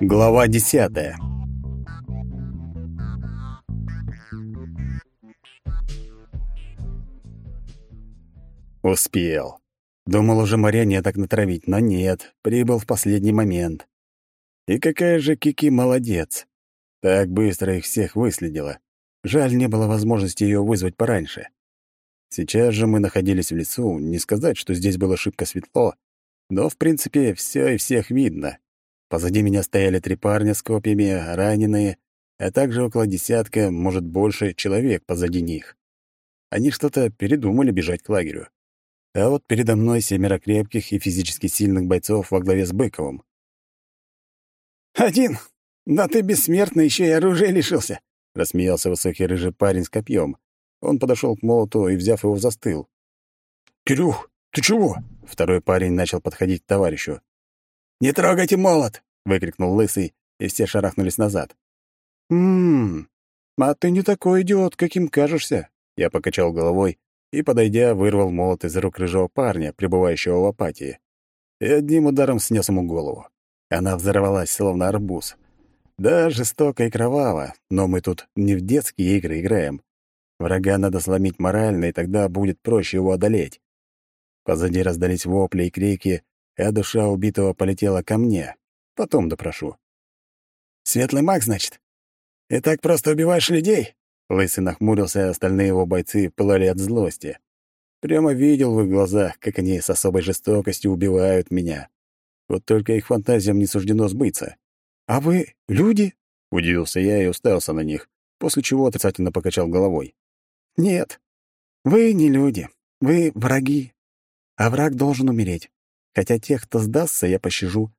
Глава десятая. Успел. Думал уже моряне так натравить, но нет, прибыл в последний момент. И какая же Кики молодец. Так быстро их всех выследила. Жаль, не было возможности ее вызвать пораньше. Сейчас же мы находились в лесу, не сказать, что здесь было шибко светло, но, в принципе, все и всех видно. Позади меня стояли три парня с копьями, раненые, а также около десятка, может, больше, человек позади них. Они что-то передумали бежать к лагерю. А вот передо мной семеро крепких и физически сильных бойцов во главе с Быковым. «Один! Да ты бессмертный, еще и оружия лишился!» — рассмеялся высокий рыжий парень с копьем. Он подошел к молоту и, взяв его, застыл. «Кирюх, ты чего?» Второй парень начал подходить к товарищу. «Не трогайте молот!» — выкрикнул лысый, и все шарахнулись назад. «Ммм, а ты не такой идиот, каким кажешься!» Я покачал головой и, подойдя, вырвал молот из рук рыжего парня, пребывающего в апатии, и одним ударом снес ему голову. Она взорвалась, словно арбуз. Да, жестоко и кроваво, но мы тут не в детские игры играем. Врага надо сломить морально, и тогда будет проще его одолеть. Позади раздались вопли и крики, а душа убитого полетела ко мне. Потом допрошу. «Светлый маг, значит? И так просто убиваешь людей?» Лысый нахмурился, а остальные его бойцы пылали от злости. Прямо видел в их глазах, как они с особой жестокостью убивают меня. Вот только их фантазиям не суждено сбыться. «А вы люди?» — удивился я и уставился на них, после чего отрицательно покачал головой. «Нет, вы не люди, вы враги. А враг должен умереть. Хотя тех, кто сдастся, я пощажу.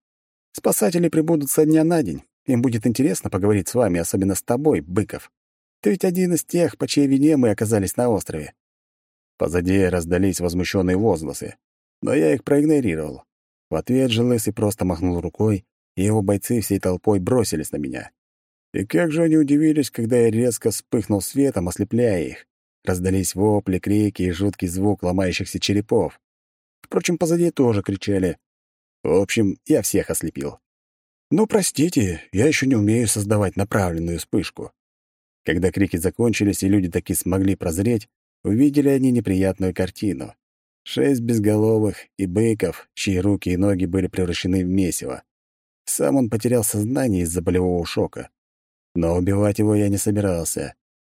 Спасатели прибудут со дня на день. Им будет интересно поговорить с вами, особенно с тобой, Быков. Ты ведь один из тех, по чьей вине мы оказались на острове». Позади раздались возмущенные возгласы, но я их проигнорировал. В ответ же Лысый просто махнул рукой, и его бойцы всей толпой бросились на меня. И как же они удивились, когда я резко вспыхнул светом, ослепляя их. Раздались вопли, крики и жуткий звук ломающихся черепов. Впрочем, позади тоже кричали. В общем, я всех ослепил. Ну, простите, я еще не умею создавать направленную вспышку. Когда крики закончились и люди таки смогли прозреть, увидели они неприятную картину. Шесть безголовых и быков, чьи руки и ноги были превращены в месиво. Сам он потерял сознание из-за болевого шока. Но убивать его я не собирался.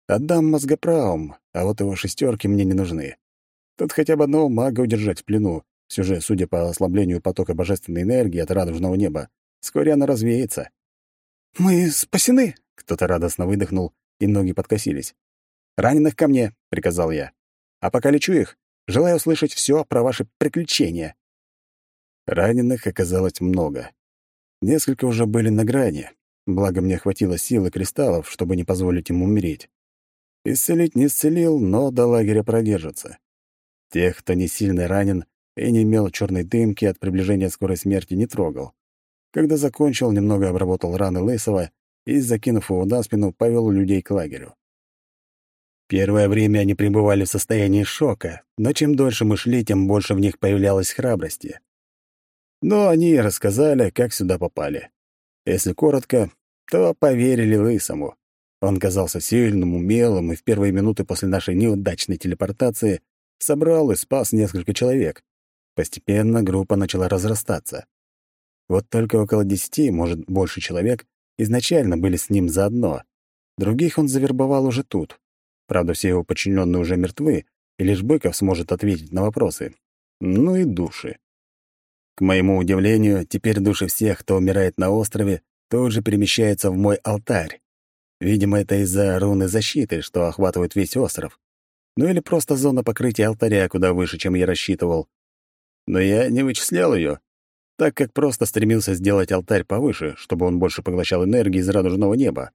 Отдам мозгоправым, а вот его шестерки мне не нужны. Тут хотя бы одного мага удержать в плену. Все же, судя по ослаблению потока божественной энергии от радужного неба, вскоре она развеется. «Мы спасены!» — кто-то радостно выдохнул, и ноги подкосились. «Раненых ко мне!» — приказал я. «А пока лечу их, желаю услышать все про ваши приключения». Раненых оказалось много. Несколько уже были на грани, благо мне хватило сил и кристаллов, чтобы не позволить им умереть. Исцелить не исцелил, но до лагеря продержится. Тех, кто не сильно ранен и не имел черной дымки от приближения скорой смерти, не трогал. Когда закончил, немного обработал раны Лысого и, закинув его на спину, повел людей к лагерю. Первое время они пребывали в состоянии шока, но чем дольше мы шли, тем больше в них появлялось храбрости. Но они рассказали, как сюда попали. Если коротко, то поверили Лысому. Он казался сильным, умелым, и в первые минуты после нашей неудачной телепортации собрал и спас несколько человек. Постепенно группа начала разрастаться. Вот только около десяти, может, больше человек, изначально были с ним заодно. Других он завербовал уже тут. Правда, все его подчиненные уже мертвы, и лишь Быков сможет ответить на вопросы. Ну и души. К моему удивлению, теперь души всех, кто умирает на острове, тоже перемещаются в мой алтарь. Видимо, это из-за руны защиты, что охватывает весь остров. Ну или просто зона покрытия алтаря куда выше, чем я рассчитывал. Но я не вычислял ее, так как просто стремился сделать алтарь повыше, чтобы он больше поглощал энергии из радужного неба.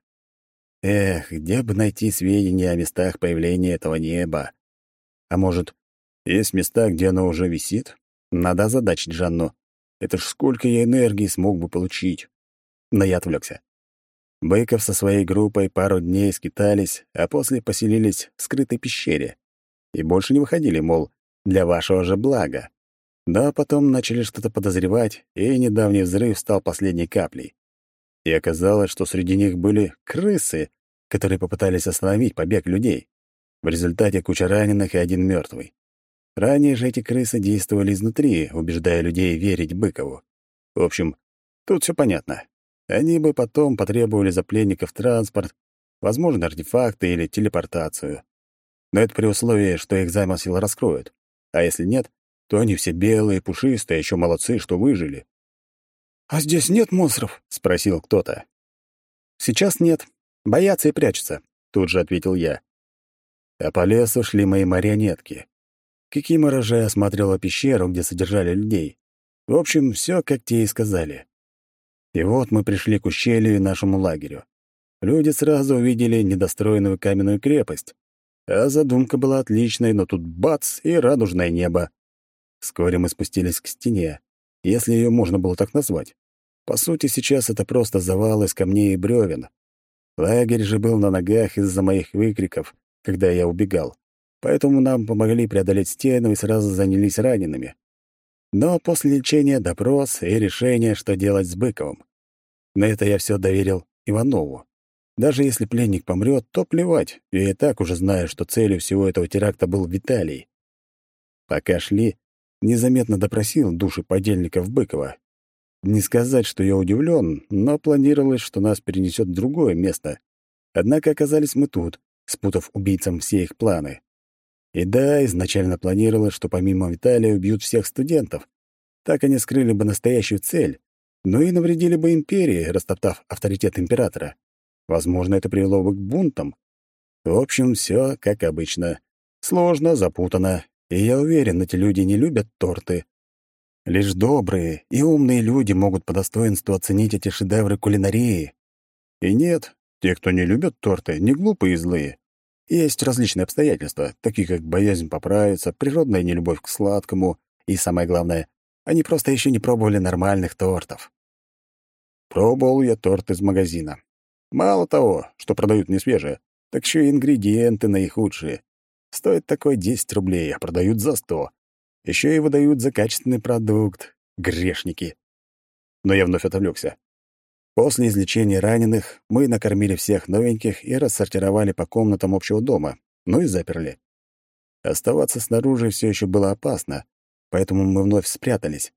Эх, где бы найти сведения о местах появления этого неба? А может, есть места, где оно уже висит? Надо задачить Жанну. Это ж сколько я энергии смог бы получить. Но я отвлекся. Быков со своей группой пару дней скитались, а после поселились в скрытой пещере. И больше не выходили, мол, для вашего же блага. Да, потом начали что-то подозревать, и недавний взрыв стал последней каплей. И оказалось, что среди них были крысы, которые попытались остановить побег людей. В результате куча раненых и один мертвый. Ранее же эти крысы действовали изнутри, убеждая людей верить Быкову. В общем, тут все понятно. Они бы потом потребовали за пленников транспорт, возможно, артефакты или телепортацию. Но это при условии, что их замысел раскроют. А если нет, то они все белые, пушистые, еще молодцы, что выжили. «А здесь нет монстров?» — спросил кто-то. «Сейчас нет. Боятся и прячутся», — тут же ответил я. А по лесу шли мои марионетки. Кикимора же осматривала пещеру, где содержали людей. В общем, все, как те и сказали. И вот мы пришли к ущелью и нашему лагерю. Люди сразу увидели недостроенную каменную крепость. А задумка была отличной, но тут бац и радужное небо. Вскоре мы спустились к стене, если ее можно было так назвать. По сути, сейчас это просто завал из камней и бревен. Лагерь же был на ногах из-за моих выкриков, когда я убегал. Поэтому нам помогли преодолеть стену и сразу занялись ранеными. Но после лечения допрос и решение, что делать с Быковым. На это я все доверил Иванову. Даже если пленник помрет, то плевать, я и так уже знаю, что целью всего этого теракта был Виталий. Пока шли, незаметно допросил души подельников Быкова. Не сказать, что я удивлен, но планировалось, что нас перенесет в другое место. Однако оказались мы тут, спутав убийцам все их планы. И да, изначально планировалось, что помимо Виталия убьют всех студентов. Так они скрыли бы настоящую цель, но и навредили бы империи, растоптав авторитет императора. Возможно, это привело бы к бунтам. В общем, все как обычно. Сложно, запутано, и я уверен, эти люди не любят торты. Лишь добрые и умные люди могут по достоинству оценить эти шедевры кулинарии. И нет, те, кто не любят торты, не глупые и злые. Есть различные обстоятельства, такие как боязнь поправиться, природная нелюбовь к сладкому и, самое главное, они просто еще не пробовали нормальных тортов. Пробовал я торт из магазина. Мало того, что продают не свежие, так еще и ингредиенты наихудшие. Стоит такой 10 рублей, а продают за 100. Еще и выдают за качественный продукт. Грешники. Но я вновь отвлекся. После излечения раненых мы накормили всех новеньких и рассортировали по комнатам общего дома, ну и заперли. Оставаться снаружи все еще было опасно, поэтому мы вновь спрятались.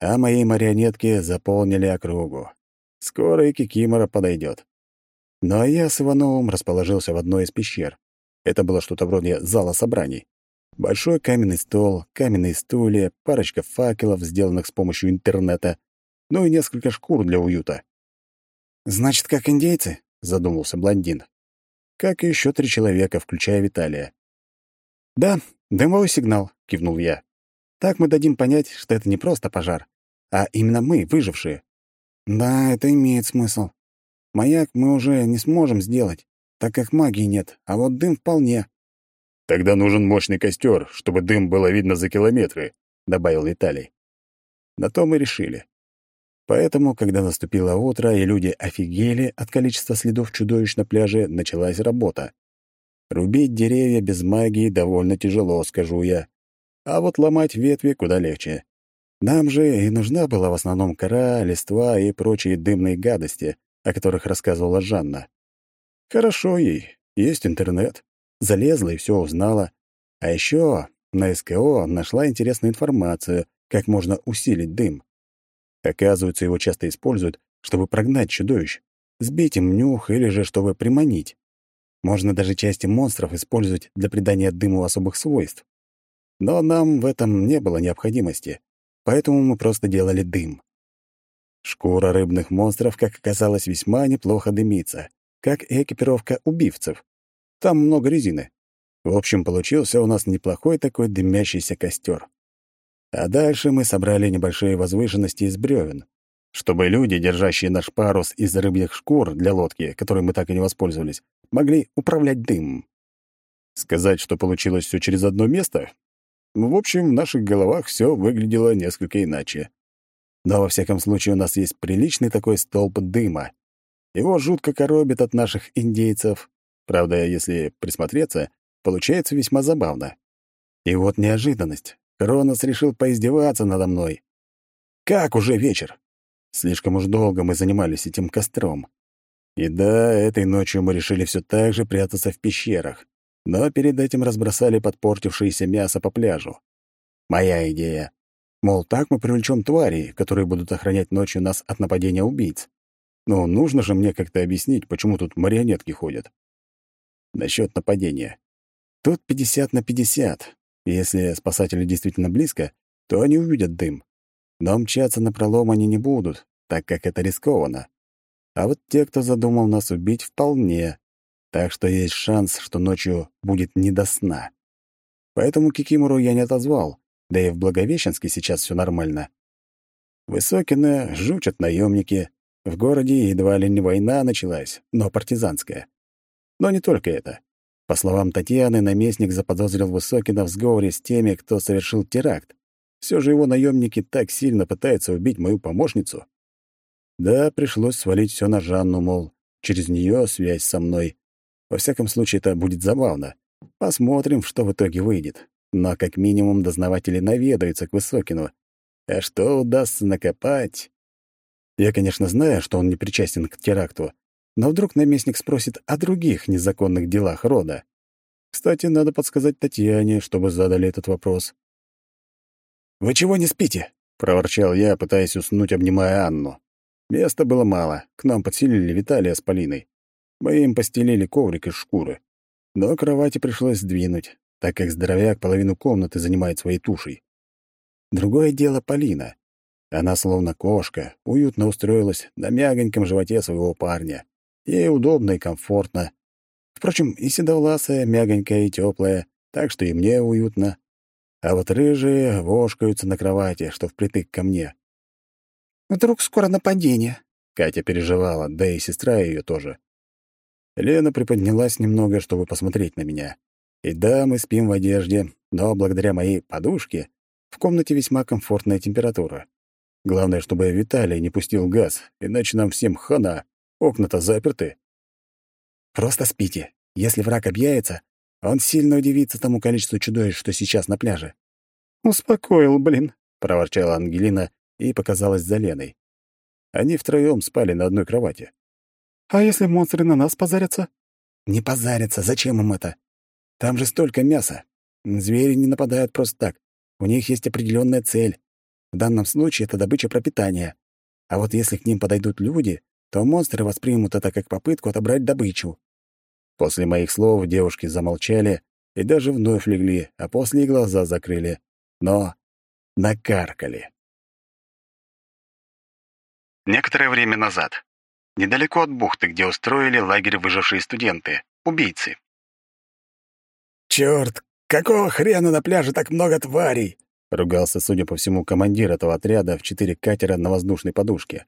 А мои марионетки заполнили округу. Скоро и Кикимора подойдет. Ну а я с Ивановым расположился в одной из пещер. Это было что-то вроде зала собраний. Большой каменный стол, каменные стулья, парочка факелов, сделанных с помощью интернета, ну и несколько шкур для уюта. «Значит, как индейцы?» — задумался блондин. «Как и еще три человека, включая Виталия». «Да, дымовой сигнал», — кивнул я. «Так мы дадим понять, что это не просто пожар, а именно мы, выжившие». «Да, это имеет смысл. Маяк мы уже не сможем сделать, так как магии нет, а вот дым вполне». «Тогда нужен мощный костер, чтобы дым было видно за километры», — добавил Виталий. На то мы решили. Поэтому, когда наступило утро и люди офигели от количества следов чудовищ на пляже, началась работа. Рубить деревья без магии довольно тяжело, скажу я. А вот ломать ветви куда легче. Нам же и нужна была в основном кора, листва и прочие дымные гадости, о которых рассказывала Жанна. Хорошо ей, есть интернет. Залезла и все узнала. А еще на СКО нашла интересную информацию, как можно усилить дым. Оказывается, его часто используют, чтобы прогнать чудовищ, сбить им нюх или же чтобы приманить. Можно даже части монстров использовать для придания дыму особых свойств. Но нам в этом не было необходимости, поэтому мы просто делали дым. Шкура рыбных монстров, как оказалось, весьма неплохо дымится, как и экипировка убивцев. Там много резины. В общем, получился у нас неплохой такой дымящийся костер. А дальше мы собрали небольшие возвышенности из бревен, чтобы люди, держащие наш парус из рыбьих шкур для лодки, которой мы так и не воспользовались, могли управлять дымом. Сказать, что получилось все через одно место? В общем, в наших головах все выглядело несколько иначе. Но во всяком случае у нас есть приличный такой столб дыма. Его жутко коробит от наших индейцев. Правда, если присмотреться, получается весьма забавно. И вот неожиданность. Кронос решил поиздеваться надо мной. Как уже вечер? Слишком уж долго мы занимались этим костром. И да, этой ночью мы решили все так же прятаться в пещерах, но перед этим разбросали подпортившееся мясо по пляжу. Моя идея. Мол, так мы привлечем твари, которые будут охранять ночью нас от нападения убийц. Но нужно же мне как-то объяснить, почему тут марионетки ходят. Насчет нападения. Тут 50 на 50. Если спасатели действительно близко, то они увидят дым. Но мчаться на пролом они не будут, так как это рискованно. А вот те, кто задумал нас убить, вполне. Так что есть шанс, что ночью будет не до сна. Поэтому Кикимору я не отозвал, да и в Благовещенске сейчас все нормально. Высокины жучат наемники. В городе едва ли не война началась, но партизанская. Но не только это. По словам Татьяны, наместник заподозрил Высокина в сговоре с теми, кто совершил теракт. Все же его наемники так сильно пытаются убить мою помощницу. Да, пришлось свалить все на Жанну, мол, через нее связь со мной. Во всяком случае, это будет забавно. Посмотрим, что в итоге выйдет. Но как минимум дознаватели наведаются к Высокину. А что удастся накопать? Я, конечно, знаю, что он не причастен к теракту, но вдруг наместник спросит о других незаконных делах рода. Кстати, надо подсказать Татьяне, чтобы задали этот вопрос. «Вы чего не спите?» — проворчал я, пытаясь уснуть, обнимая Анну. Места было мало, к нам подселили Виталия с Полиной. Мы им постелили коврик из шкуры. Но кровати пришлось сдвинуть, так как здоровяк половину комнаты занимает своей тушей. Другое дело Полина. Она, словно кошка, уютно устроилась на мягоньком животе своего парня. Ей удобно и комфортно. Впрочем, и седовласая, мягонькая и теплая, так что и мне уютно. А вот рыжие вошкаются на кровати, что впритык ко мне. «Вдруг скоро нападение?» Катя переживала, да и сестра ее тоже. Лена приподнялась немного, чтобы посмотреть на меня. И да, мы спим в одежде, но благодаря моей подушке в комнате весьма комфортная температура. Главное, чтобы Виталий не пустил газ, иначе нам всем хана. Окна-то заперты. Просто спите. Если враг объявится, он сильно удивится тому количеству чудовищ, что сейчас на пляже. «Успокоил, блин», — проворчала Ангелина и показалась за Леной. Они втроем спали на одной кровати. «А если монстры на нас позарятся?» «Не позарятся. Зачем им это? Там же столько мяса. Звери не нападают просто так. У них есть определенная цель. В данном случае это добыча пропитания. А вот если к ним подойдут люди, то монстры воспримут это как попытку отобрать добычу. После моих слов девушки замолчали и даже вновь легли, а после и глаза закрыли. Но накаркали. Некоторое время назад. Недалеко от бухты, где устроили лагерь выжившие студенты, убийцы. «Чёрт, какого хрена на пляже так много тварей?» — ругался, судя по всему, командир этого отряда в четыре катера на воздушной подушке.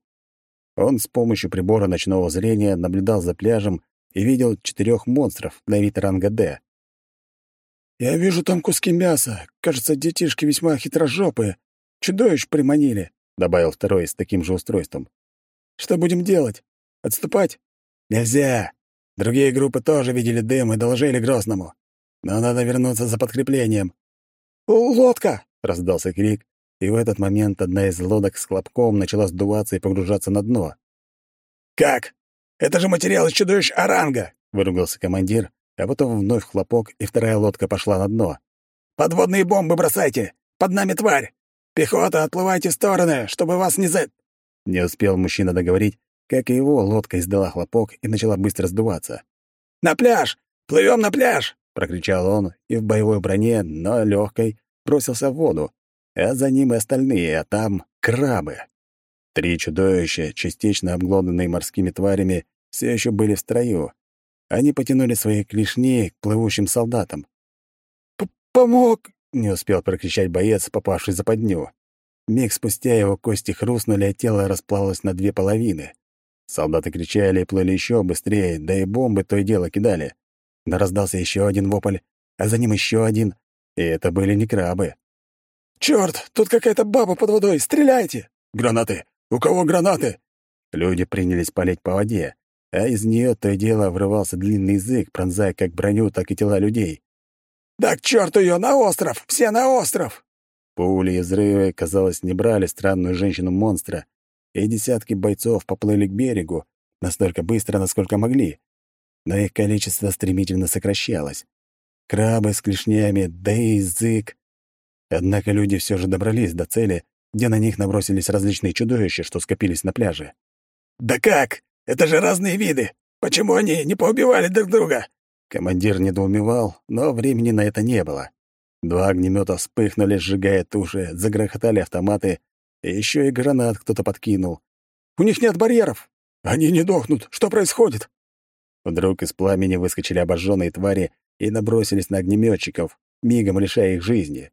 Он с помощью прибора ночного зрения наблюдал за пляжем и видел четырех монстров на вид ранга «Д». «Я вижу там куски мяса. Кажется, детишки весьма хитрожопые. Чудовищ приманили», — добавил второй с таким же устройством. «Что будем делать? Отступать?» «Нельзя. Другие группы тоже видели дым и доложили Грозному. Но надо вернуться за подкреплением». «Лодка!» — раздался крик, и в этот момент одна из лодок с хлопком начала сдуваться и погружаться на дно. «Как? Это же материал из чудовищ Оранга!» — выругался командир, а потом вновь хлопок, и вторая лодка пошла на дно. «Подводные бомбы бросайте! Под нами тварь! Пехота, отплывайте в стороны, чтобы вас не за...» Не успел мужчина договорить, как и его лодка издала хлопок и начала быстро сдуваться. «На пляж! Плывем на пляж!» — прокричал он, и в боевой броне, но легкой, бросился в воду, а за ним и остальные, а там крабы. Три чудовища, частично обглоданные морскими тварями, все еще были в строю. Они потянули свои клешни к плывущим солдатам. «Помог!» — не успел прокричать боец, попавший за подню. Миг спустя его кости хрустнули, а тело расплавилось на две половины. Солдаты кричали и плыли еще быстрее, да и бомбы то и дело кидали. Но раздался еще один вопль, а за ним еще один, и это были не крабы. «Чёрт, тут какая-то баба под водой! Стреляйте!» «Гранаты! У кого гранаты?» Люди принялись палить по воде, а из нее то и дело врывался длинный язык, пронзая как броню, так и тела людей. «Да к черту ее! На остров! Все на остров!» Пули и взрывы, казалось, не брали странную женщину-монстра, и десятки бойцов поплыли к берегу настолько быстро, насколько могли. Но их количество стремительно сокращалось. Крабы с клешнями, да и язык. Однако люди все же добрались до цели, где на них набросились различные чудовища, что скопились на пляже. «Да как? Это же разные виды! Почему они не поубивали друг друга?» Командир недоумевал, но времени на это не было. Два огнемета вспыхнули, сжигая туши, загрохотали автоматы, и еще и гранат кто-то подкинул. «У них нет барьеров! Они не дохнут! Что происходит?» Вдруг из пламени выскочили обожженные твари и набросились на огнеметчиков, мигом лишая их жизни.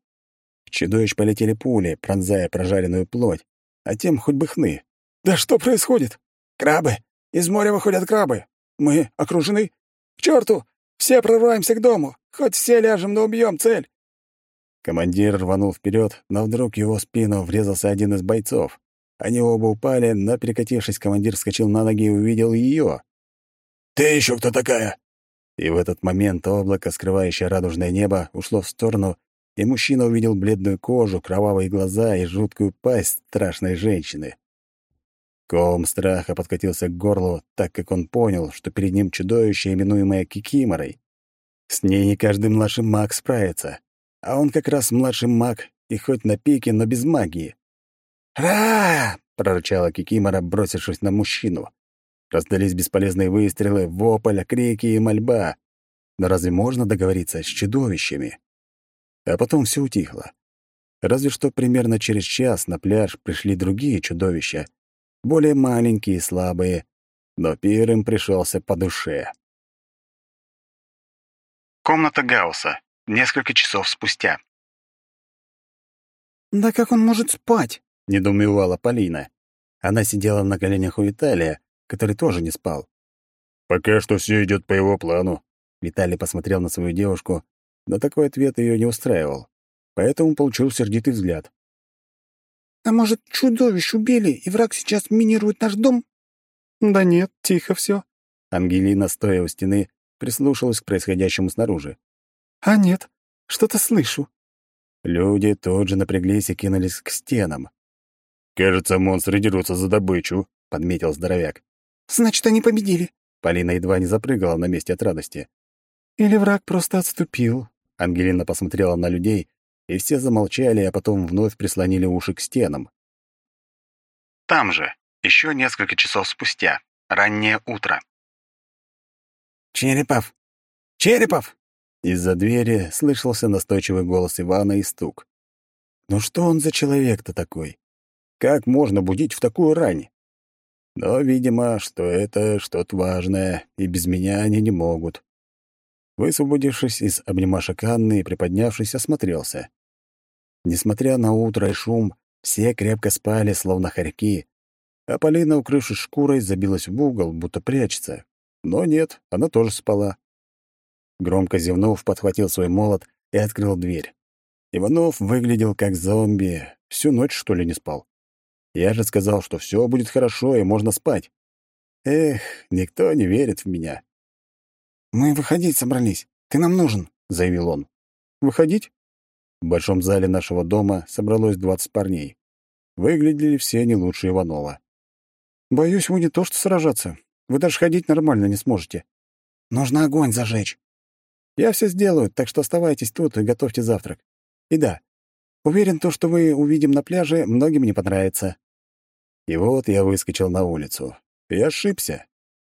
В чудовищ полетели пули, пронзая прожаренную плоть, а тем хоть бы хны. «Да что происходит? Крабы! Из моря выходят крабы! Мы окружены! К черту! Все прорываемся к дому! Хоть все ляжем, но убьем цель!» Командир рванул вперед, но вдруг его спину врезался один из бойцов. Они оба упали, но, перекатившись, командир вскочил на ноги и увидел ее. «Ты еще кто такая?» И в этот момент облако, скрывающее радужное небо, ушло в сторону, и мужчина увидел бледную кожу, кровавые глаза и жуткую пасть страшной женщины. Ком страха подкатился к горлу, так как он понял, что перед ним чудовище, именуемое Кикиморой. С ней не каждый младший маг справится, а он как раз младший маг, и хоть на пике, но без магии. «Ра!» — прорычала Кикимора, бросившись на мужчину. Раздались бесполезные выстрелы, вопль, крики и мольба. Но разве можно договориться с чудовищами? А потом все утихло. Разве что примерно через час на пляж пришли другие чудовища, более маленькие и слабые, но пир им пришелся по душе. Комната Гаусса. Несколько часов спустя. «Да как он может спать?» — недоумевала Полина. Она сидела на коленях у Виталия, который тоже не спал. «Пока что все идет по его плану». Виталий посмотрел на свою девушку, но такой ответ ее не устраивал, поэтому получил сердитый взгляд. «А может, чудовищ убили, и враг сейчас минирует наш дом?» «Да нет, тихо все. Ангелина, стоя у стены, прислушалась к происходящему снаружи. «А нет, что-то слышу». Люди тут же напряглись и кинулись к стенам. «Кажется, монстры дерутся за добычу», — подметил здоровяк. «Значит, они победили». Полина едва не запрыгала на месте от радости. «Или враг просто отступил», Ангелина посмотрела на людей, и все замолчали, а потом вновь прислонили уши к стенам. Там же, еще несколько часов спустя, раннее утро. «Черепов! Черепов!» Из-за двери слышался настойчивый голос Ивана и стук. «Ну что он за человек-то такой? Как можно будить в такую рань?» Но, видимо, что это что-то важное, и без меня они не могут. Высвободившись из обнимашек Анны и приподнявшись, осмотрелся. Несмотря на утро и шум, все крепко спали, словно хорьки, а Полина, укрывшись шкурой, забилась в угол, будто прячется. Но нет, она тоже спала. Громко зевнув, подхватил свой молот и открыл дверь. Иванов выглядел как зомби, всю ночь, что ли, не спал. Я же сказал, что все будет хорошо и можно спать. Эх, никто не верит в меня. «Мы выходить собрались. Ты нам нужен», — заявил он. «Выходить?» В большом зале нашего дома собралось двадцать парней. Выглядели все не лучше Иванова. «Боюсь, вы не то что сражаться. Вы даже ходить нормально не сможете. Нужно огонь зажечь». «Я все сделаю, так что оставайтесь тут и готовьте завтрак. И да, уверен, то, что вы увидим на пляже, многим не понравится». И вот я выскочил на улицу. И ошибся.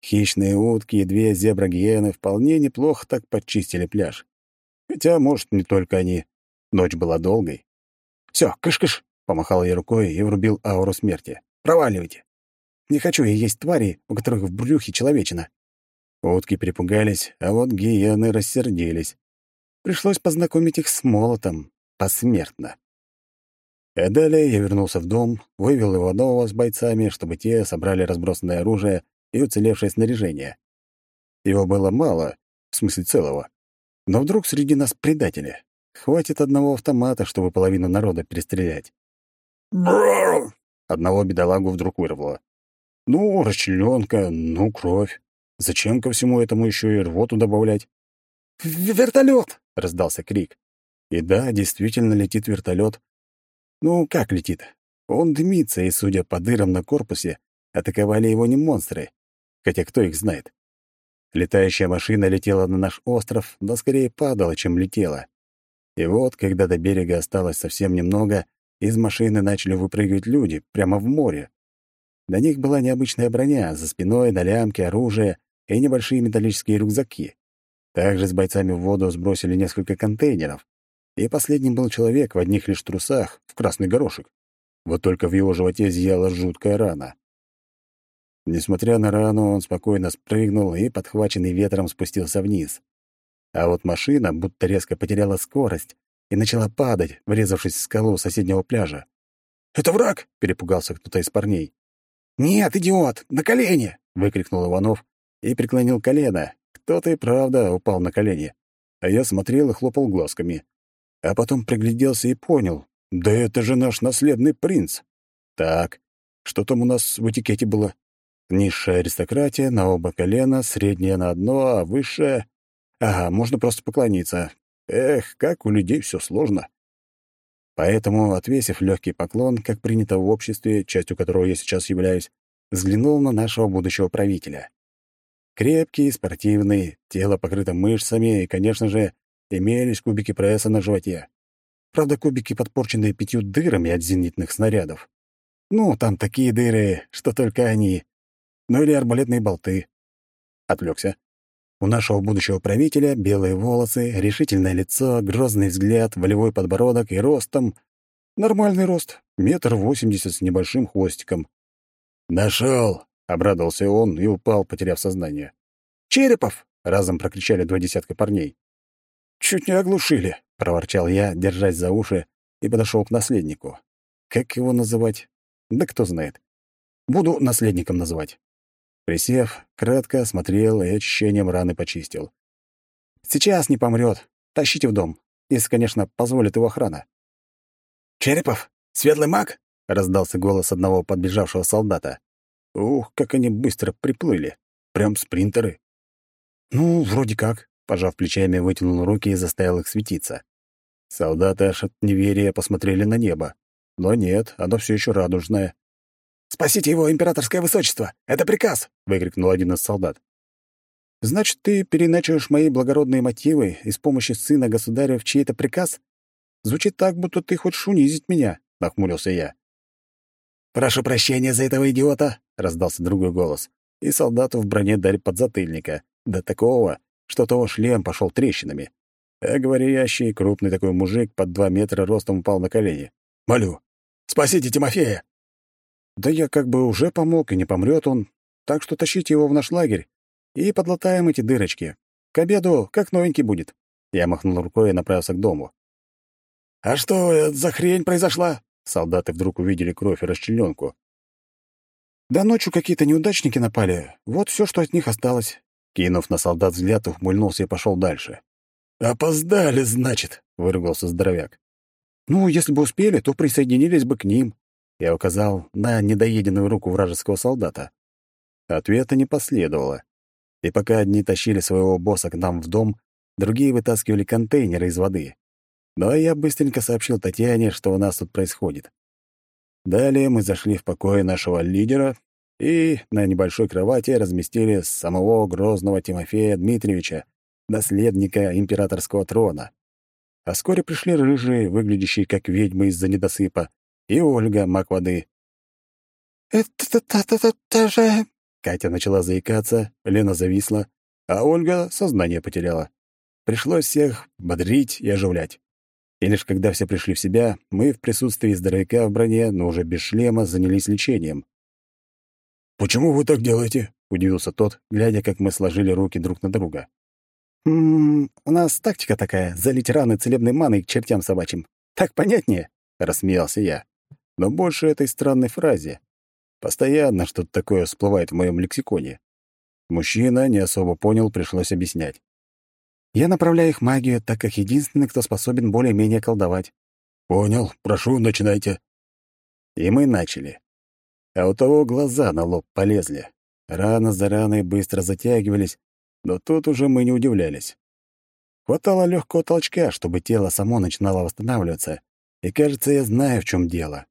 Хищные утки и две зебра-гиены вполне неплохо так подчистили пляж. Хотя, может, не только они. Ночь была долгой. Все, кыш-кыш!» — помахал я рукой и врубил ауру смерти. «Проваливайте! Не хочу я есть твари, у которых в брюхе человечина». Утки перепугались, а вот гиены рассердились. Пришлось познакомить их с молотом, посмертно. А далее я вернулся в дом, вывел Иванова с бойцами, чтобы те собрали разбросанное оружие и уцелевшее снаряжение. Его было мало, в смысле целого. Но вдруг среди нас предатели. Хватит одного автомата, чтобы половину народа перестрелять. «Бррр!» Одного бедолагу вдруг вырвало. Ну, расчленёнка, ну, кровь. Зачем ко всему этому еще и рвоту добавлять? «Вертолет!» — раздался крик. И да, действительно летит вертолет. Ну, как летит? Он дымится, и, судя по дырам на корпусе, атаковали его не монстры. Хотя кто их знает? Летающая машина летела на наш остров, но скорее падала, чем летела. И вот, когда до берега осталось совсем немного, из машины начали выпрыгивать люди прямо в море. На них была необычная броня, за спиной на лямке оружие и небольшие металлические рюкзаки. Также с бойцами в воду сбросили несколько контейнеров. И последним был человек в одних лишь трусах, в красный горошек. Вот только в его животе зияла жуткая рана. Несмотря на рану, он спокойно спрыгнул и, подхваченный ветром, спустился вниз. А вот машина будто резко потеряла скорость и начала падать, врезавшись в скалу соседнего пляжа. «Это враг!» — перепугался кто-то из парней. «Нет, идиот! На колени!» — выкрикнул Иванов и преклонил колено. Кто-то и правда упал на колени. А я смотрел и хлопал глазками. А потом пригляделся и понял. Да это же наш наследный принц. Так, что там у нас в этикете было? Низшая аристократия на оба колена, средняя на одно, а высшая... Ага, можно просто поклониться. Эх, как у людей все сложно. Поэтому, отвесив легкий поклон, как принято в обществе, частью которого я сейчас являюсь, взглянул на нашего будущего правителя. Крепкий, спортивный, тело покрыто мышцами и, конечно же, имелись кубики пресса на животе. Правда, кубики подпорченные пятью дырами от зенитных снарядов. Ну, там такие дыры, что только они. Ну или арбалетные болты. Отвлекся. У нашего будущего правителя белые волосы, решительное лицо, грозный взгляд, волевой подбородок и ростом... Нормальный рост, метр восемьдесят с небольшим хвостиком. «Нашел!» — обрадовался он и упал, потеряв сознание. «Черепов!» — разом прокричали два десятка парней. «Чуть не оглушили!» — проворчал я, держась за уши, и подошел к наследнику. Как его называть? Да кто знает. Буду наследником называть. Присев, кратко осмотрел и очищением раны почистил. Сейчас не помрет. Тащите в дом, если, конечно, позволит его охрана. «Черепов? Светлый маг?» — раздался голос одного подбежавшего солдата. Ух, как они быстро приплыли. Прям спринтеры. «Ну, вроде как», — пожав плечами, вытянул руки и заставил их светиться. Солдаты аж от неверия посмотрели на небо. Но нет, оно все еще радужное. «Спасите его, императорское высочество! Это приказ!» — выкрикнул один из солдат. «Значит, ты переначиваешь мои благородные мотивы и с помощью сына государя в чей-то приказ? Звучит так, будто ты хочешь унизить меня», — нахмурился я. «Прошу прощения за этого идиота», — раздался другой голос, и солдату в броне дали подзатыльника, до такого, что того шлем пошел трещинами. А говорящий, крупный такой мужик под два метра ростом упал на колени. «Молю, спасите Тимофея!» Да я как бы уже помог, и не помрет он. Так что тащите его в наш лагерь и подлатаем эти дырочки. К обеду как новенький будет. Я махнул рукой и направился к дому. «А что это за хрень произошла?» Солдаты вдруг увидели кровь и расчлененку. «Да ночью какие-то неудачники напали. Вот все, что от них осталось». Кинув на солдат взгляд, ухмыльнулся и пошел дальше. «Опоздали, значит», — выругался здоровяк. «Ну, если бы успели, то присоединились бы к ним. Я указал на недоеденную руку вражеского солдата. Ответа не последовало. И пока одни тащили своего босса к нам в дом, другие вытаскивали контейнеры из воды. Но я быстренько сообщил Татьяне, что у нас тут происходит. Далее мы зашли в покой нашего лидера и на небольшой кровати разместили самого грозного Тимофея Дмитриевича, наследника императорского трона. А вскоре пришли рыжие, выглядящие как ведьмы из-за недосыпа, и Ольга, маг воды. «Это-это-это же...» Катя начала заикаться, Лена зависла, а Ольга сознание потеряла. Пришлось всех бодрить и оживлять. И лишь когда все пришли в себя, мы в присутствии здоровяка в броне, но уже без шлема, занялись лечением. «Почему вы так делаете?» — удивился тот, глядя, как мы сложили руки друг на друга. «М -м, у нас тактика такая — залить раны целебной маной к чертям собачьим. Так понятнее?» — рассмеялся я но больше этой странной фразе. Постоянно что-то такое всплывает в моем лексиконе. Мужчина не особо понял, пришлось объяснять. Я направляю их магию, так как единственный, кто способен более-менее колдовать. Понял, прошу, начинайте. И мы начали. А у того глаза на лоб полезли. Рано за раной быстро затягивались, но тут уже мы не удивлялись. Хватало легкого толчка, чтобы тело само начинало восстанавливаться, и, кажется, я знаю, в чем дело.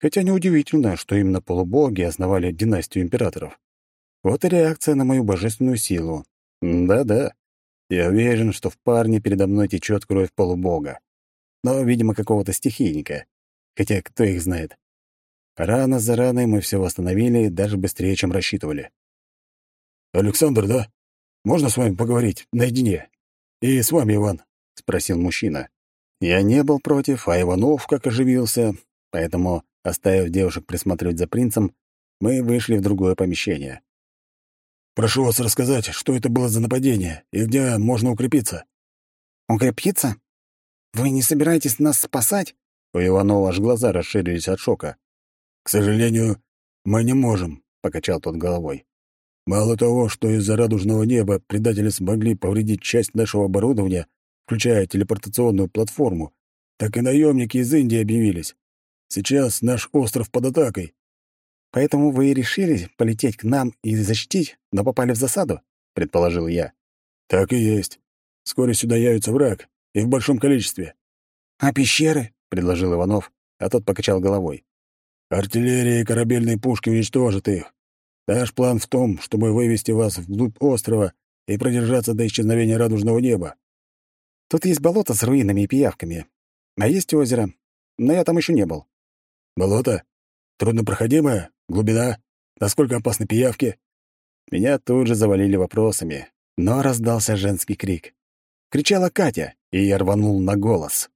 Хотя неудивительно, что именно полубоги основали династию императоров. Вот и реакция на мою божественную силу. Да-да, я уверен, что в парне передо мной течет кровь полубога. Но, видимо, какого-то стихийника. Хотя кто их знает. Рано за раной мы все восстановили даже быстрее, чем рассчитывали. «Александр, да? Можно с вами поговорить наедине? И с вами, Иван?» — спросил мужчина. Я не был против, а Иванов как оживился, поэтому, оставив девушек присматривать за принцем, мы вышли в другое помещение. «Прошу вас рассказать, что это было за нападение и где можно укрепиться?» «Укрепиться? Вы не собираетесь нас спасать?» У Иванова аж глаза расширились от шока. «К сожалению, мы не можем», — покачал тот головой. «Мало того, что из-за радужного неба предатели смогли повредить часть нашего оборудования, включая телепортационную платформу, так и наемники из Индии объявились. Сейчас наш остров под атакой». «Поэтому вы и решили полететь к нам и защитить, но попали в засаду?» — предположил я. «Так и есть. Скоро сюда явится враг, и в большом количестве». «А пещеры?» — предложил Иванов, а тот покачал головой. Артиллерия и корабельные пушки уничтожат их. Наш план в том, чтобы вывести вас вглубь острова и продержаться до исчезновения радужного неба. Тут есть болото с руинами и пиявками. А есть озеро. Но я там еще не был. Болото? Труднопроходимое? Глубина? Насколько опасны пиявки? Меня тут же завалили вопросами, но раздался женский крик. Кричала Катя, и я рванул на голос.